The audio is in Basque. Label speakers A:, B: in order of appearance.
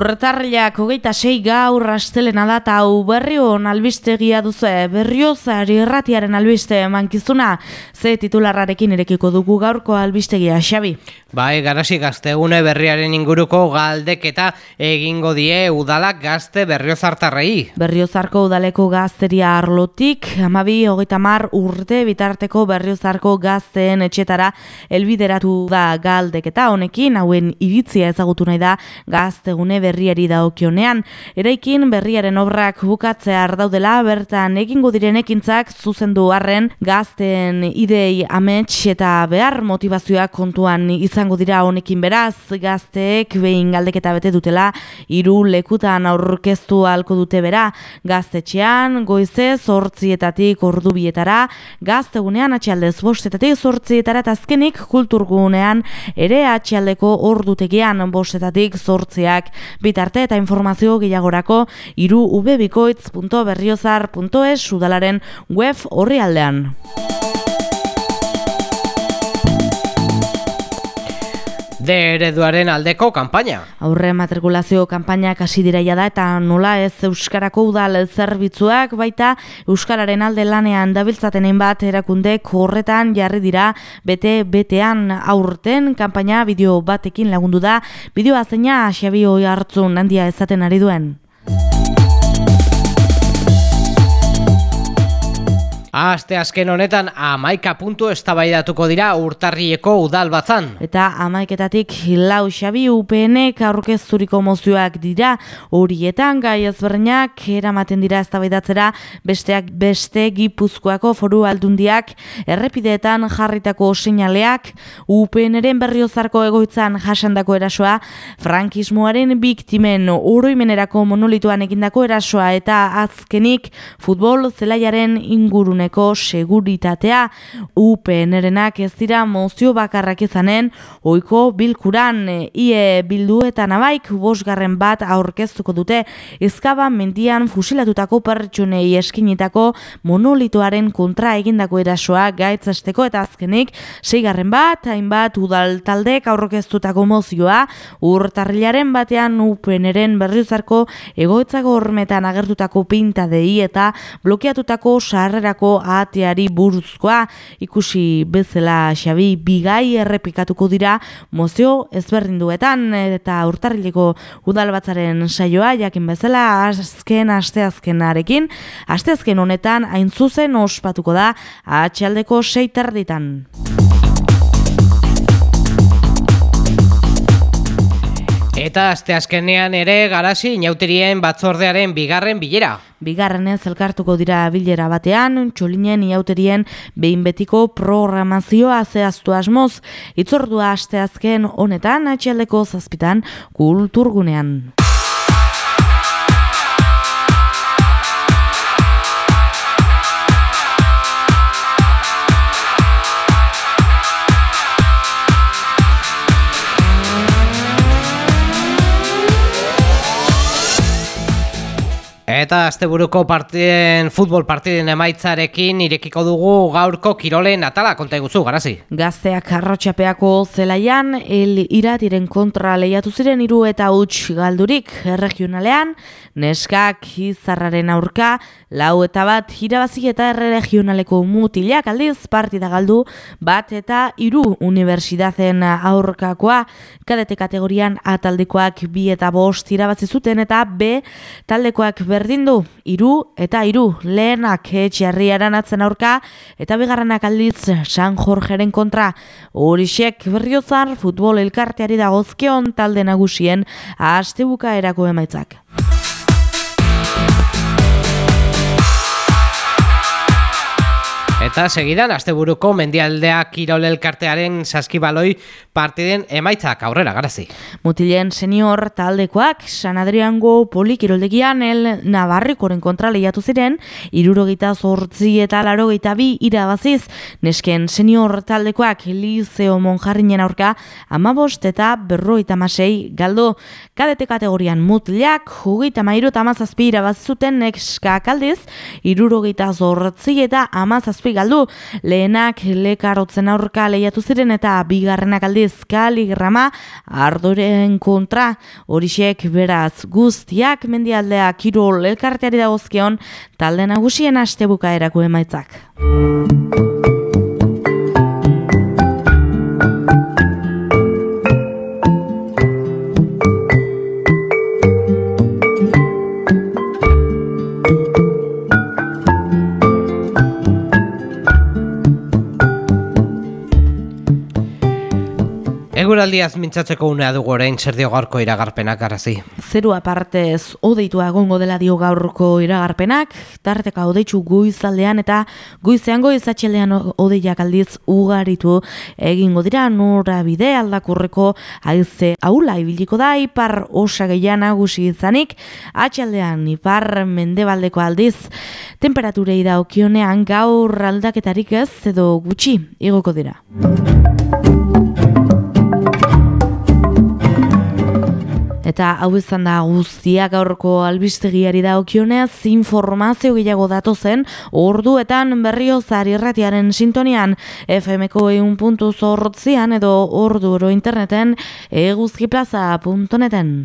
A: Urtarriak hogeita sei gaur astelena da eta hau berrion albistegia duzu berriozari erratiaren albiste mankizuna ze titularrarekin irekiko dugu gaurko albistegia Xabi.
B: Bai, garasi gaztegune berriaren inguruko galdeketa egingo die udalak gazte berriozartarrei.
A: Berriozarko udaleko gazteria arlotik, amabi hogeita mar urte bitarteko berriozarko gazteen etxetara elbideratu da galdeketa honekin, hauen iritzia ezagutu nahi da gazte gune berriari daokionean. Eraikin berriaren obrak bukatzea ardaudela bertan egingo direnekintzak zuzendu harren gazten idei amets eta behar motivazioak kontuan izango dira honekin beraz gazteek behin galdeketa bete dutela hiru lekutan aurkeztu halko dute bera gaztetxean goize zortzietatik ordu bietara gaztegunean atxaldez bostetatik zortzietara eta azkenik kulturgunean ere atxaldeko ordutegian bostetatik zortziak bitarte eta informazio gehiagorako iru ubebikoitz.berriozar.es udalaren web horri aldean.
B: De ereduaren aldeko kanpaina.
A: Aurre matrikulazio kanpainak hasi diraia da eta nola ez Euskarako udal zerbitzuak baita Euskararen alde lanean dabiltzaten bat erakundek horretan jarri dira bete betean aurten kanpaina bideo batekin lagundu da bideoa zeina Xabi hartzun handia ezaten ari duen.
B: Aste azken honetan amaika puntu estabaidatuko dira urtarrieko udal batzan.
A: Eta amaiketatik lau xabi UPNek aurkezturiko mozioak dira horietan gai ezberdinak eramaten dira eztabaidatzera besteak beste gipuzkoako foru aldundiak errepideetan jarritako seinaleak UPNren berriozarko egoitzan jasandako erasoa frankismoaren biktimen oroimenerako monolituan egindako erasoa eta azkenik futbol zelaiaren ingurun eguneko seguritatea UPNrenak ez dira mozio bakarrak izanen ohiko bilkuran ie bildu eta nabaik bosgarren bat aurkeztuko dute ezkaba mendian fusilatutako pertsunei eskinitako monolitoaren kontra egindako erasoa gaitzasteko eta azkenik seigarren bat hainbat udal taldek aurkeztutako mozioa urtarrilaren batean UPNren berriozarko egoitzako hormetan agertutako pinta dei eta blokeatutako sarrerako ateari buruzkoa ikusi bezala xabi bigai errepikatuko dira mozio ezberdinduetan eta urtarrileko udalbatzaren saioa jakin bezala azken asteazkenarekin asteazken honetan hain zuzen ospatuko da atxaldeko seiterditan.
B: Eta asteazkenean ere garasi inauterien batzordearen bigarren bilera.
A: Bigarrenez elkartuko dira bilera batean, txolinen iauterien behin betiko programazioa zehaztu asmoz, itzordua asteazken honetan atxaldeko zazpitan kulturgunean.
B: Eta asteburuko partiden, futbol partiden emaitzarekin irekiko dugu gaurko kirolen atala. Konta eguzu, garazi.
A: Gazteak arrotxapeako zelaian, el iratiren kontra lehiatu ziren iru eta huts galdurik. Regionalean, neskak izarraren aurka, lau eta bat irabazi eta regionaleko mutilak. Aldiz partida galdu, bat eta iru universidaden aurkakoa, kadete kategorian ataldekoak bi eta bost irabazi zuten eta B taldekoak berdi berdin du, iru eta iru, lehenak etxarriaran atzen aurka, eta bigarrenak aldiz San Jorgeren kontra, horixek berriozar futbol elkarteari dagozkeon talde nagusien, astebuka erako emaitzak.
B: Eta segidan, asteburuko mendialdea kirol elkartearen saskibaloi partiden emaitzak aurrera, garazi.
A: Mutilen senior taldekoak, San Adriango polikiroldegian el Navarrikoren kontra lehiatu ziren, irurogita zortzi eta larogeita bi irabaziz, nesken senior taldekoak Liceo Monjarrinen aurka, amabost eta berroita masei galdo. Kadete kategorian mutileak, jugeita mairu eta amazazpi irabazizuten nekska kaldiz, irurogita zortzi eta amazazpi galdu. Lehenak lekarotzen aurka lehiatu ziren eta bigarrenak aldiz kaligrama ardoren kontra. Horixek beraz guztiak mendialdea kirol elkarteari dagozkion talde nagusien astebuka erako emaitzak.
B: Eguraldiaz mintzatzeko unea dugu orain zer dio gaurko iragarpenak arazi.
A: Zeru apartez odeitu agongo dela dio gaurko iragarpenak, tarteka odeitzu guizaldean eta guizean goizatxeldean odeiak aldiz ugaritu egingo dira nora bide aldakurreko aize aula ibiliko da ipar osa gehian agusi izanik, atxaldean ipar mendebaldeko aldiz temperaturei da okionean gaur aldaketarik ez edo gutxi igoko dira. Eta hau izan da guztia gaurko albistegiari da okionez, informazio gehiago datu zen, orduetan berrio zari erratiaren sintonian, FMko eun puntu zorrotzian edo ordu oro interneten eguzkiplaza.neten.